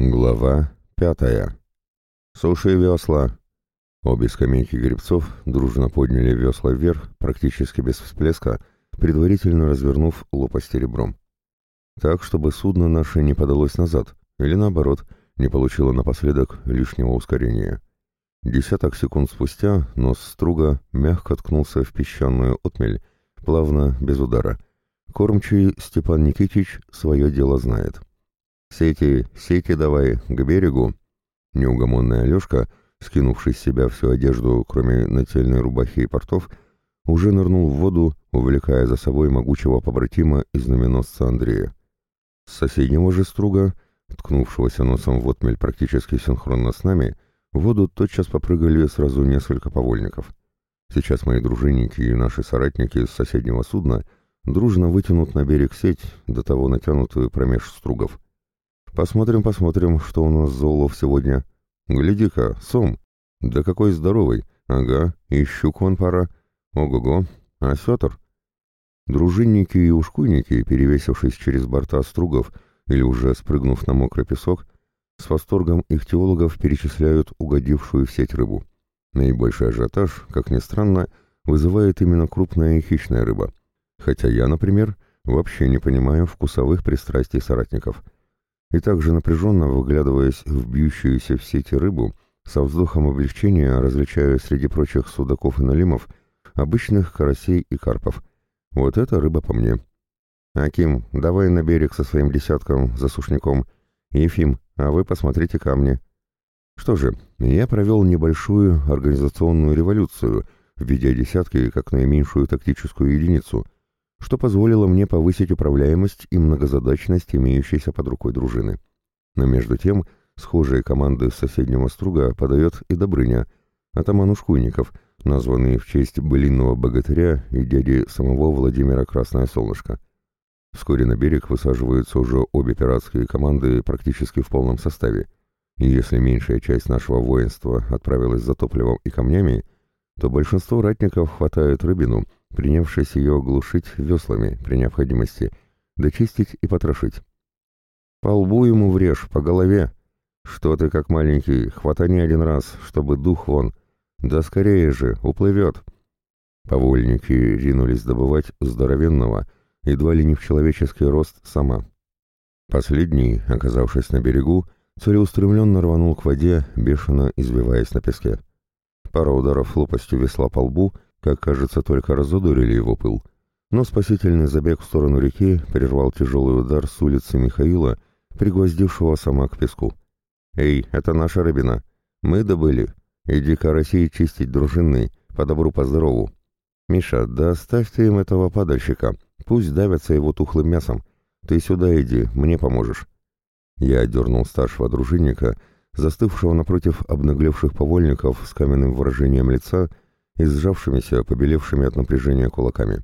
Глава пятая. Суши весла. Обе скамейки гребцов дружно подняли весла вверх, практически без всплеска, предварительно развернув лопасти ребром. Так, чтобы судно наше не подалось назад, или наоборот, не получило напоследок лишнего ускорения. Десяток секунд спустя нос струга мягко ткнулся в песчаную отмель, плавно, без удара. Кормчий Степан Никитич свое дело знает. «Сети, сети давай, к берегу!» Неугомонная Алешка, скинувший с себя всю одежду, кроме нательной рубахи и портов, уже нырнул в воду, увлекая за собой могучего побратима и знаменосца Андрея. С соседнего же струга, ткнувшегося носом в отмель практически синхронно с нами, в воду тотчас попрыгали сразу несколько повольников. Сейчас мои дружинники и наши соратники с соседнего судна дружно вытянут на берег сеть, до того натянутую промеж стругов. Посмотрим, посмотрим, что у нас за улов сегодня. Гляди-ка, сом. Да какой здоровый. Ага, и щук вон пора. Ого-го, а сетр? Дружинники и ушкуйники, перевесившись через борта стругов или уже спрыгнув на мокрый песок, с восторгом их теологов перечисляют угодившую в сеть рыбу. Наибольший ажиотаж, как ни странно, вызывает именно крупная и хищная рыба. Хотя я, например, вообще не понимаю вкусовых пристрастий соратников – и также напряженно выглядываясь в бьющуюся в сети рыбу, со вздохом облегчения различаю среди прочих судаков и налимов обычных карасей и карпов. Вот это рыба по мне. «Аким, давай на берег со своим десятком, за сушняком. Ефим, а вы посмотрите камни». Что же, я провел небольшую организационную революцию, введя десятки как наименьшую тактическую единицу — что позволило мне повысить управляемость и многозадачность имеющейся под рукой дружины. Но между тем, схожие команды соседнего струга подает и Добрыня, атаман Ушкуйников, названный в честь былинного богатыря и дяди самого Владимира Красное Солнышко. Вскоре на берег высаживаются уже обе пиратские команды практически в полном составе, и если меньшая часть нашего воинства отправилась за топливом и камнями, то большинство ратников хватает рыбину — принявшись ее глушить веслами при необходимости, дочистить и потрошить. «По лбу ему врежь, по голове. Что ты как маленький, хватани один раз, чтобы дух вон. Да скорее же, уплывет». Повольники ринулись добывать здоровенного, едва ли не в человеческий рост сама. Последний, оказавшись на берегу, целеустремленно рванул к воде, бешено извиваясь на песке. Пара ударов лопастью весла по лбу — как кажется, только разодурили его пыл. Но спасительный забег в сторону реки прервал тяжелый удар с улицы Михаила, пригвоздившего сама к песку. «Эй, это наша рыбина. Мы добыли. Иди-ка России чистить дружинный, по добру, по здорову. Миша, да оставьте им этого падальщика, пусть давятся его тухлым мясом. Ты сюда иди, мне поможешь». Я дернул старшего дружинника, застывшего напротив обнаглевших повольников с каменным выражением лица, и сжавшимися, побелевшими от напряжения кулаками.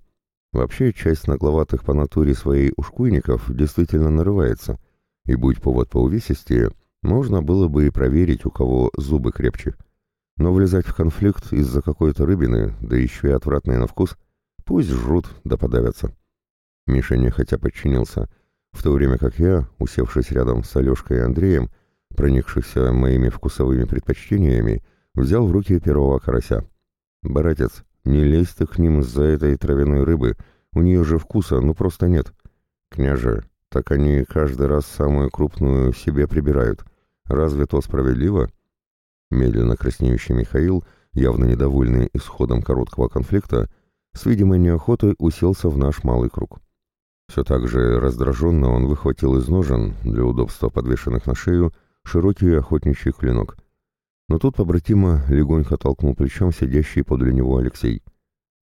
Вообще, часть нагловатых по натуре своей ушкуйников действительно нарывается, и будь повод по увесистее, можно было бы и проверить, у кого зубы крепче. Но влезать в конфликт из-за какой-то рыбины, да еще и отвратный на вкус, пусть жрут да подавятся. Миша нехотя подчинился, в то время как я, усевшись рядом с Алешкой и Андреем, проникшихся моими вкусовыми предпочтениями, взял в руки первого карася. «Братец, не лезь ты к ним из-за этой травяной рыбы, у нее же вкуса ну просто нет». «Княже, так они каждый раз самую крупную себе прибирают. Разве то справедливо?» Медленно краснеющий Михаил, явно недовольный исходом короткого конфликта, с видимой неохотой уселся в наш малый круг. Все так же раздраженно он выхватил из ножен, для удобства подвешенных на шею, широкий охотничий клинок. Но тут побратима легонько толкнул плечом сидящий подле него Алексей.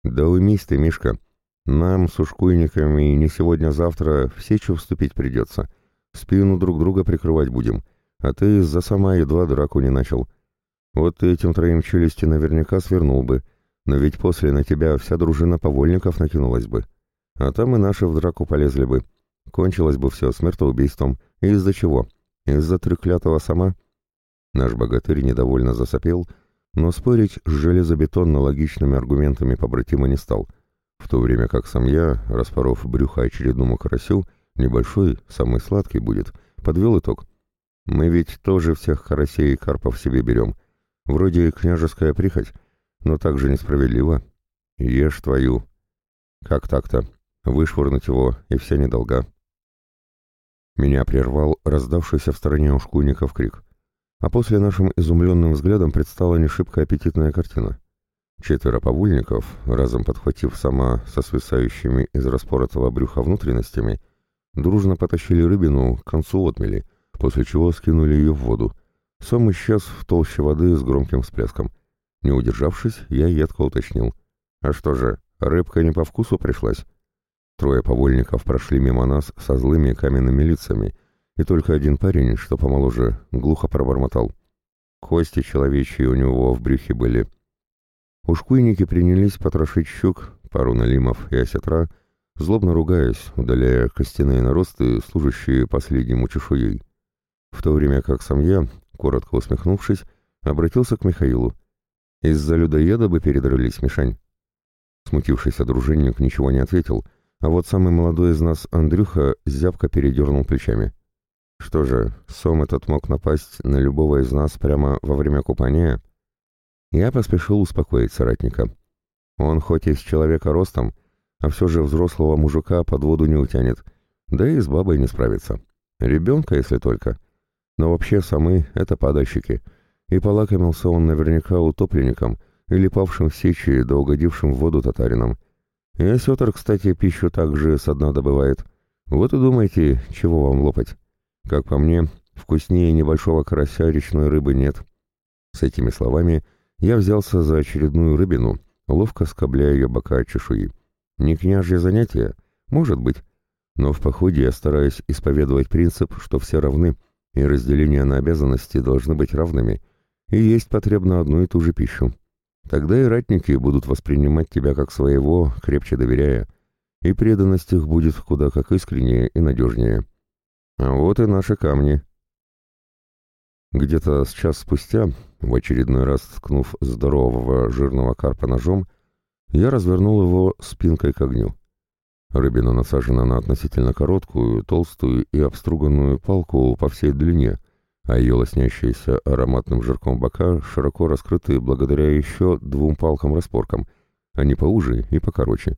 «Да уймись ты, Мишка. Нам с ушкуйниками не сегодня-завтра в сечу вступить придется. Спину друг друга прикрывать будем. А ты за сама едва драку не начал. Вот ты этим троим челюсти наверняка свернул бы. Но ведь после на тебя вся дружина повольников накинулась бы. А там и наши в драку полезли бы. Кончилось бы все смертоубийством. Из-за чего? Из-за треклятого сама?» Наш богатырь недовольно засопел, но спорить с железобетонно-логичными аргументами побратима не стал, в то время как сам я, распоров брюха очередному карасю, небольшой, самый сладкий будет, подвел итог. Мы ведь тоже всех карасей и карпов себе берем. Вроде княжеская прихоть, но также несправедливо. Ешь твою. Как так-то? Вышвырнуть его, и вся недолга. Меня прервал раздавшийся в стороне у шкуйников крик. А после нашим изумленным взглядом предстала не шибко аппетитная картина. Четверо повульников, разом подхватив сама со свисающими из распоротого брюха внутренностями, дружно потащили рыбину к концу отмели, после чего скинули ее в воду. Сом исчез в толще воды с громким всплеском. Не удержавшись, я едко уточнил. «А что же, рыбка не по вкусу пришлась?» Трое повольников прошли мимо нас со злыми каменными лицами, и только один парень, что помоложе, глухо пробормотал. Кости человечьи у него в брюхе были. Ушкуйники принялись потрошить щук, пару налимов и осетра, злобно ругаясь, удаляя костяные наросты, служащие последнему чешуей. В то время как сам я, коротко усмехнувшись, обратился к Михаилу. «Из-за людоеда бы передрались, Мишань». Смутившийся дружинник ничего не ответил, а вот самый молодой из нас, Андрюха, зябко передернул плечами. Что же, сом этот мог напасть на любого из нас прямо во время купания? Я поспешил успокоить соратника. Он хоть и с человека ростом, а все же взрослого мужика под воду не утянет, да и с бабой не справится. Ребенка, если только. Но вообще самы — это падальщики, и полакомился он наверняка утопленником или павшим в сечи да угодившим в воду татарином. И осетр, кстати, пищу также со дна добывает. Вот и думайте, чего вам лопать. Как по мне, вкуснее небольшого карася речной рыбы нет. С этими словами я взялся за очередную рыбину, ловко скобляя ее бока от чешуи. Не княжье занятие? Может быть. Но в походе я стараюсь исповедовать принцип, что все равны, и разделение на обязанности должны быть равными, и есть потребно одну и ту же пищу. Тогда и ратники будут воспринимать тебя как своего, крепче доверяя, и преданность их будет куда как искреннее и надежнее. А вот и наши камни. Где-то с час спустя, в очередной раз ткнув здорового жирного карпа ножом, я развернул его спинкой к огню. Рыбина насажена на относительно короткую, толстую и обструганную палку по всей длине, а ее лоснящиеся ароматным жирком бока широко раскрыты благодаря еще двум палкам-распоркам, они поуже и покороче.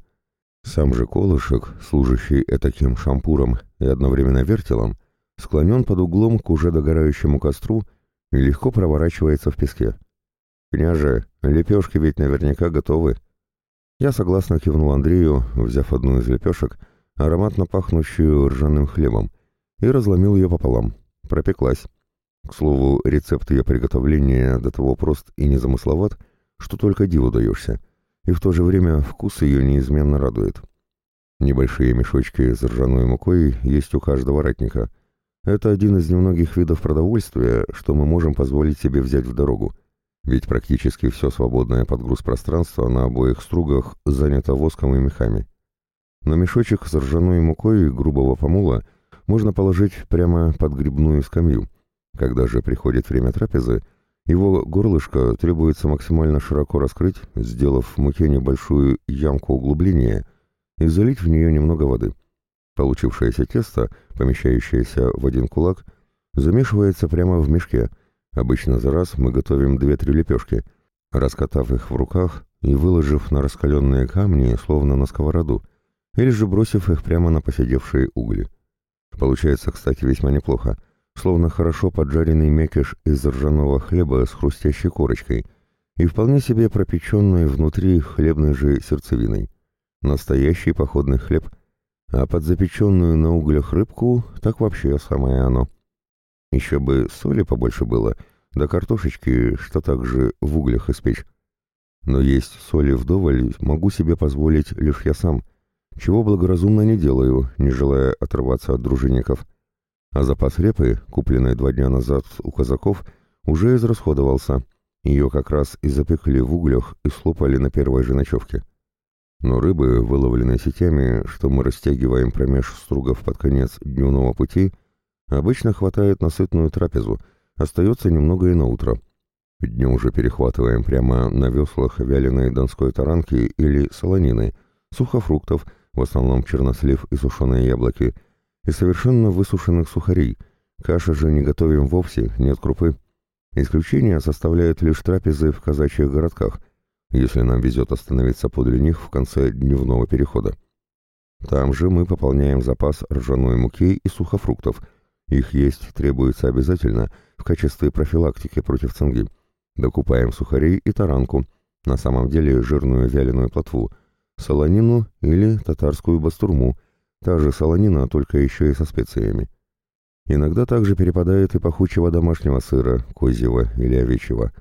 Сам же колышек, служащий этаким шампуром и одновременно вертелом, склонен под углом к уже догорающему костру и легко проворачивается в песке. «Княже, лепешки ведь наверняка готовы». Я согласно кивнул Андрею, взяв одну из лепешек, ароматно пахнущую ржаным хлебом, и разломил ее пополам. Пропеклась. К слову, рецепт ее приготовления до того прост и незамысловат, что только диву даешься — и в то же время вкус ее неизменно радует. Небольшие мешочки с ржаной мукой есть у каждого ратника. Это один из немногих видов продовольствия, что мы можем позволить себе взять в дорогу, ведь практически все свободное подгруз пространства на обоих стругах занято воском и мехами. Но мешочек с ржаной мукой грубого помола можно положить прямо под грибную скамью. Когда же приходит время трапезы, его горлышко требуется максимально широко раскрыть, сделав в муке небольшую ямку углубления и залить в нее немного воды. Получившееся тесто, помещающееся в один кулак, замешивается прямо в мешке. Обычно за раз мы готовим 2-3 лепешки, раскатав их в руках и выложив на раскаленные камни, словно на сковороду, или же бросив их прямо на посидевшие угли. Получается, кстати, весьма неплохо — словно хорошо поджаренный мякиш из ржаного хлеба с хрустящей корочкой и вполне себе пропеченный внутри хлебной же сердцевиной. Настоящий походный хлеб, а под запеченную на углях рыбку так вообще самое оно. Еще бы соли побольше было, да картошечки, что также в углях испечь. Но есть соли вдоволь могу себе позволить лишь я сам, чего благоразумно не делаю, не желая отрываться от дружинников. А запас репы, купленный два дня назад у казаков, уже израсходовался. Ее как раз и запекли в углях и слопали на первой же ночевке. Но рыбы, выловленные сетями, что мы растягиваем промеж стругов под конец дневного пути, обычно хватает на сытную трапезу, остается немного и на утро. Днем уже перехватываем прямо на веслах вяленой донской таранки или солонины, сухофруктов, в основном чернослив и сушеные яблоки – и совершенно высушенных сухарей, Каши же не готовим вовсе, нет крупы. Исключение составляют лишь трапезы в казачьих городках, если нам везет остановиться подле них в конце дневного перехода. Там же мы пополняем запас ржаной муки и сухофруктов. Их есть требуется обязательно в качестве профилактики против цинги. Докупаем сухарей и таранку, на самом деле жирную вяленую плотву, солонину или татарскую бастурму, та же солонина, только еще и со специями. Иногда также перепадает и пахучего домашнего сыра, козьего или овечьего.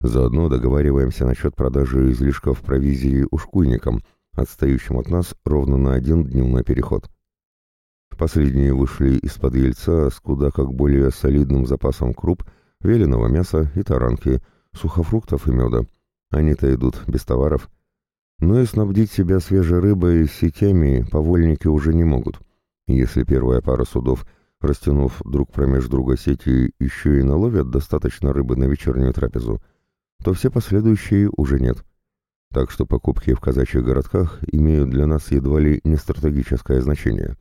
Заодно договариваемся насчет продажи излишков провизии ушкуйникам, отстающим от нас ровно на один дневной переход. Последние вышли из-под яйца с куда как более солидным запасом круп, веленого мяса и таранки, сухофруктов и меда. Они-то идут без товаров. Но и снабдить себя свежей рыбой с сетями повольники уже не могут. Если первая пара судов, растянув друг промеж друга сети, еще и наловят достаточно рыбы на вечернюю трапезу, то все последующие уже нет. Так что покупки в казачьих городках имеют для нас едва ли не стратегическое значение.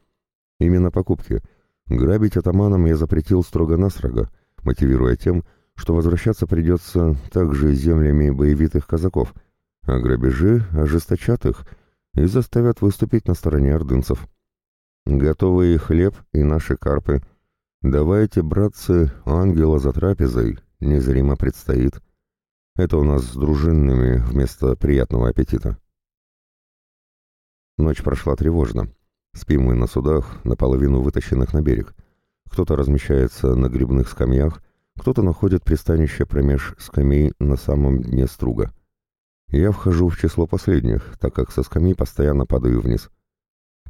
Именно покупки. Грабить атаманам я запретил строго-настрого, мотивируя тем, что возвращаться придется также землями боевитых казаков, а грабежи ожесточат их и заставят выступить на стороне ордынцев. Готовый хлеб и наши карпы. Давайте, братцы, ангела за трапезой, незримо предстоит. Это у нас с дружинными вместо приятного аппетита. Ночь прошла тревожно. Спим мы на судах, наполовину вытащенных на берег. Кто-то размещается на грибных скамьях, кто-то находит пристанище промеж скамей на самом дне струга. Я вхожу в число последних, так как со скамьи постоянно падаю вниз.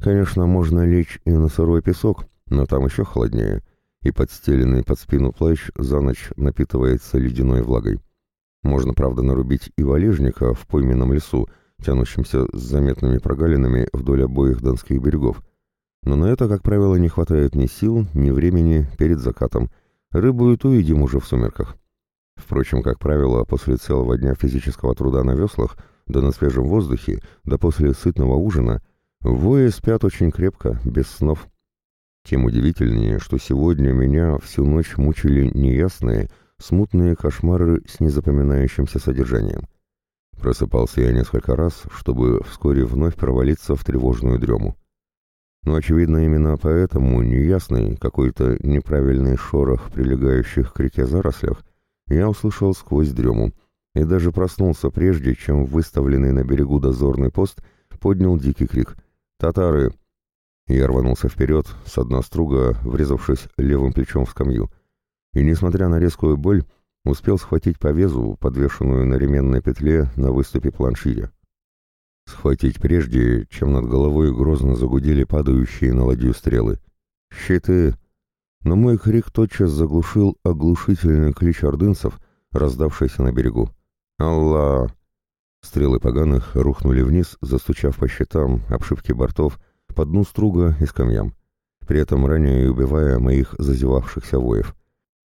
Конечно, можно лечь и на сырой песок, но там еще холоднее, и подстеленный под спину плащ за ночь напитывается ледяной влагой. Можно, правда, нарубить и валежника в пойменном лесу, тянущемся с заметными прогалинами вдоль обоих донских берегов. Но на это, как правило, не хватает ни сил, ни времени перед закатом — Рыбу и ту едим уже в сумерках. Впрочем, как правило, после целого дня физического труда на веслах, да на свежем воздухе, да после сытного ужина, вои спят очень крепко, без снов. Тем удивительнее, что сегодня меня всю ночь мучили неясные, смутные кошмары с незапоминающимся содержанием. Просыпался я несколько раз, чтобы вскоре вновь провалиться в тревожную дрему. Но, очевидно, именно поэтому неясный, какой-то неправильный шорох прилегающих к реке зарослях я услышал сквозь дрему и даже проснулся прежде, чем выставленный на берегу дозорный пост поднял дикий крик «Татары!». Я рванулся вперед, с одной струга, врезавшись левым плечом в скамью, и, несмотря на резкую боль, успел схватить повезу, подвешенную на ременной петле на выступе планширя. Схватить прежде, чем над головой грозно загудели падающие на ладью стрелы. «Щиты!» Но мой крик тотчас заглушил оглушительный клич ордынцев, раздавшийся на берегу. «Аллах!» Стрелы поганых рухнули вниз, застучав по щитам, обшивке бортов, по дну струга и скамьям, при этом ранее убивая моих зазевавшихся воев,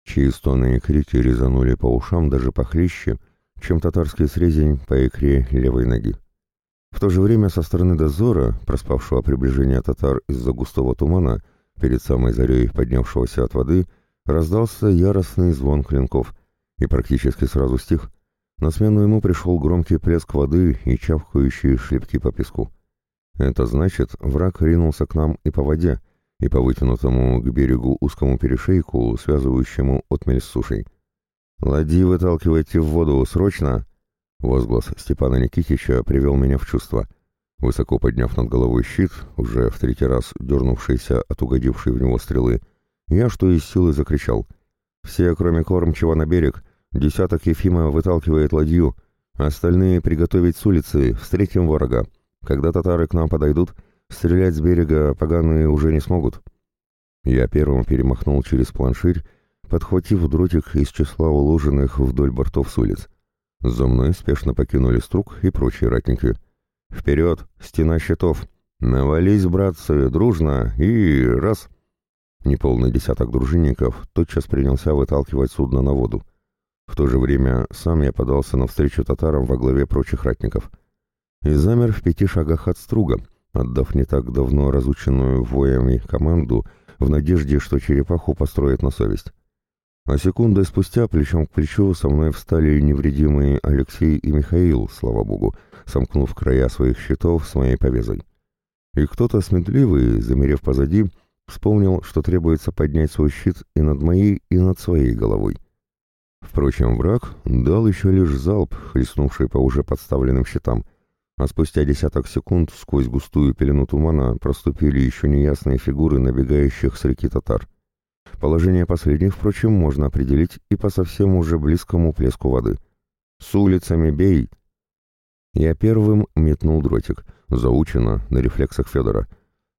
чьи стоны и крики резанули по ушам даже похлеще, чем татарский срезень по икре левой ноги. В то же время со стороны дозора, проспавшего приближение татар из-за густого тумана, перед самой зарей поднявшегося от воды, раздался яростный звон клинков, и практически сразу стих. На смену ему пришел громкий плеск воды и чавкающие шлепки по песку. Это значит, враг ринулся к нам и по воде, и по вытянутому к берегу узкому перешейку, связывающему отмель с сушей. «Ладьи выталкивайте в воду, срочно!» Возглас Степана Никитича привел меня в чувство. Высоко подняв над головой щит, уже в третий раз дернувшийся от угодившей в него стрелы, я что из силы закричал. «Все, кроме кормчего, на берег. Десяток Ефима выталкивает ладью. Остальные приготовить с улицы, встретим врага. Когда татары к нам подойдут, стрелять с берега поганые уже не смогут». Я первым перемахнул через планширь, подхватив дротик из числа уложенных вдоль бортов с улиц. За мной спешно покинули струк и прочие ратники. «Вперед! Стена щитов! Навались, братцы, дружно! И раз!» Неполный десяток дружинников тотчас принялся выталкивать судно на воду. В то же время сам я подался навстречу татарам во главе прочих ратников. И замер в пяти шагах от струга, отдав не так давно разученную воями команду в надежде, что черепаху построят на совесть. А секундой спустя плечом к плечу со мной встали невредимые Алексей и Михаил, слава богу, сомкнув края своих щитов с моей повязой. И кто-то сметливый, замерев позади, вспомнил, что требуется поднять свой щит и над моей, и над своей головой. Впрочем, враг дал еще лишь залп, хлестнувший по уже подставленным щитам, а спустя десяток секунд сквозь густую пелену тумана проступили еще неясные фигуры набегающих с реки татар. Положение последних, впрочем, можно определить и по совсем уже близкому плеску воды. «С улицами бей!» Я первым метнул дротик, заучено, на рефлексах Федора.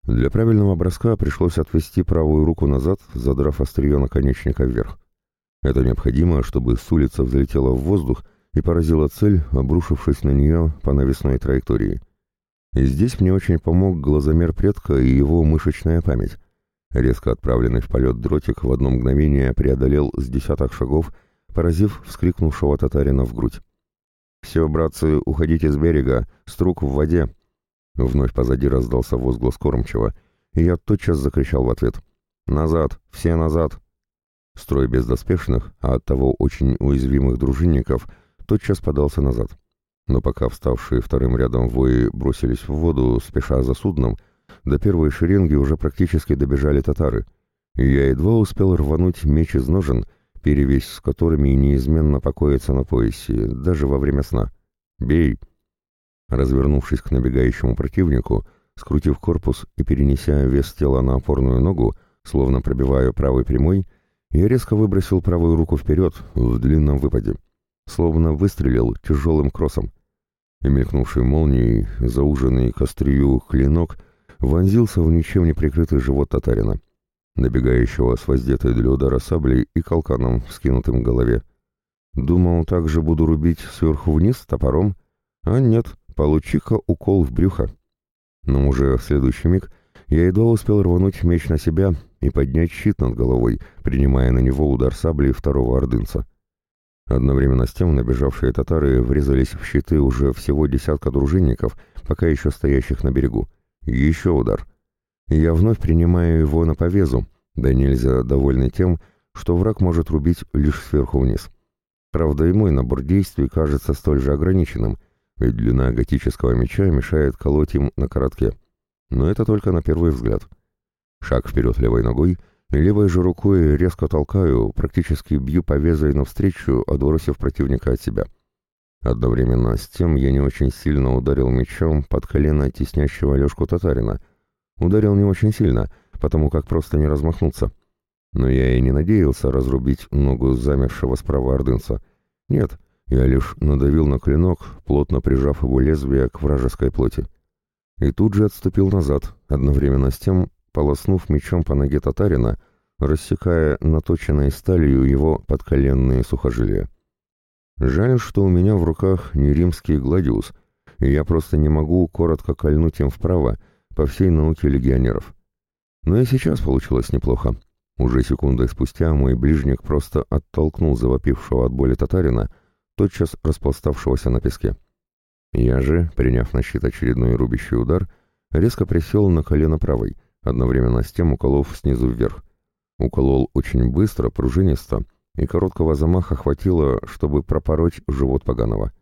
Для правильного броска пришлось отвести правую руку назад, задрав острие наконечника вверх. Это необходимо, чтобы с улицы взлетела в воздух и поразила цель, обрушившись на нее по навесной траектории. И здесь мне очень помог глазомер предка и его мышечная память. Резко отправленный в полет дротик в одно мгновение преодолел с десяток шагов, поразив вскрикнувшего татарина в грудь. «Все, братцы, уходите с берега, струк в воде!» Вновь позади раздался возглас кормчего, и я тотчас закричал в ответ. «Назад! Все назад!» Строй бездоспешных, а оттого очень уязвимых дружинников, тотчас подался назад. Но пока вставшие вторым рядом вои бросились в воду, спеша за судном, до первой шеренги уже практически добежали татары, и я едва успел рвануть меч из ножен, перевесь с которыми неизменно покоится на поясе, даже во время сна. «Бей!» Развернувшись к набегающему противнику, скрутив корпус и перенеся вес тела на опорную ногу, словно пробивая правой прямой, я резко выбросил правую руку вперед в длинном выпаде, словно выстрелил тяжелым кроссом. И мелькнувший молнией, зауженный к острию клинок, вонзился в ничем не прикрытый живот татарина, набегающего с воздетой для удара саблей и колканом, скинутым к голове. Думал, также буду рубить сверху вниз топором, а нет, получи-ка укол в брюхо. Но уже в следующий миг я едва успел рвануть меч на себя и поднять щит над головой, принимая на него удар сабли второго ордынца. Одновременно с тем набежавшие татары врезались в щиты уже всего десятка дружинников, пока еще стоящих на берегу. Еще удар. Я вновь принимаю его на повезу, да нельзя довольный тем, что враг может рубить лишь сверху вниз. Правда, и мой набор действий кажется столь же ограниченным, ведь длина готического меча мешает колоть им на коротке. Но это только на первый взгляд. Шаг вперед левой ногой, и левой же рукой резко толкаю, практически бью повезой навстречу, отбросив противника от себя. Одновременно с тем я не очень сильно ударил мечом под колено теснящего Лешку татарина. Ударил не очень сильно, потому как просто не размахнуться. Но я и не надеялся разрубить ногу замершего справа ордынца. Нет, я лишь надавил на клинок, плотно прижав его лезвие к вражеской плоти. И тут же отступил назад, одновременно с тем полоснув мечом по ноге татарина, рассекая наточенной сталью его подколенные сухожилия. Жаль, что у меня в руках не римский гладиус, и я просто не могу коротко кольнуть им вправо по всей науке легионеров. Но и сейчас получилось неплохо. Уже секундой спустя мой ближник просто оттолкнул завопившего от боли татарина, тотчас распластавшегося на песке. Я же, приняв на щит очередной рубящий удар, резко присел на колено правой, одновременно с тем уколов снизу вверх. Уколол очень быстро, пружинисто, и короткого замаха хватило, чтобы пропороть живот поганого.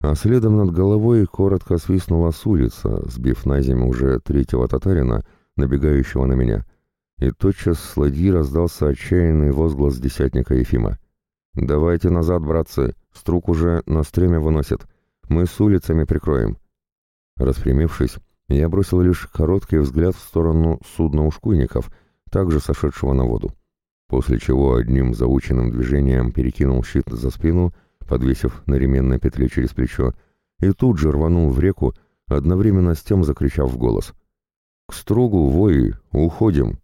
А следом над головой коротко свистнула с улица, сбив на землю уже третьего татарина, набегающего на меня. И тотчас с ладьи раздался отчаянный возглас десятника Ефима. «Давайте назад, братцы, струк уже на стреме выносит. Мы с улицами прикроем». Распрямившись, я бросил лишь короткий взгляд в сторону судна ушкуйников, также сошедшего на воду. После чего одним заученным движением перекинул щит за спину, подвесив на ременной петле через плечо, и тут же рванул в реку, одновременно с тем закричав в голос. «К стругу, вои, уходим!»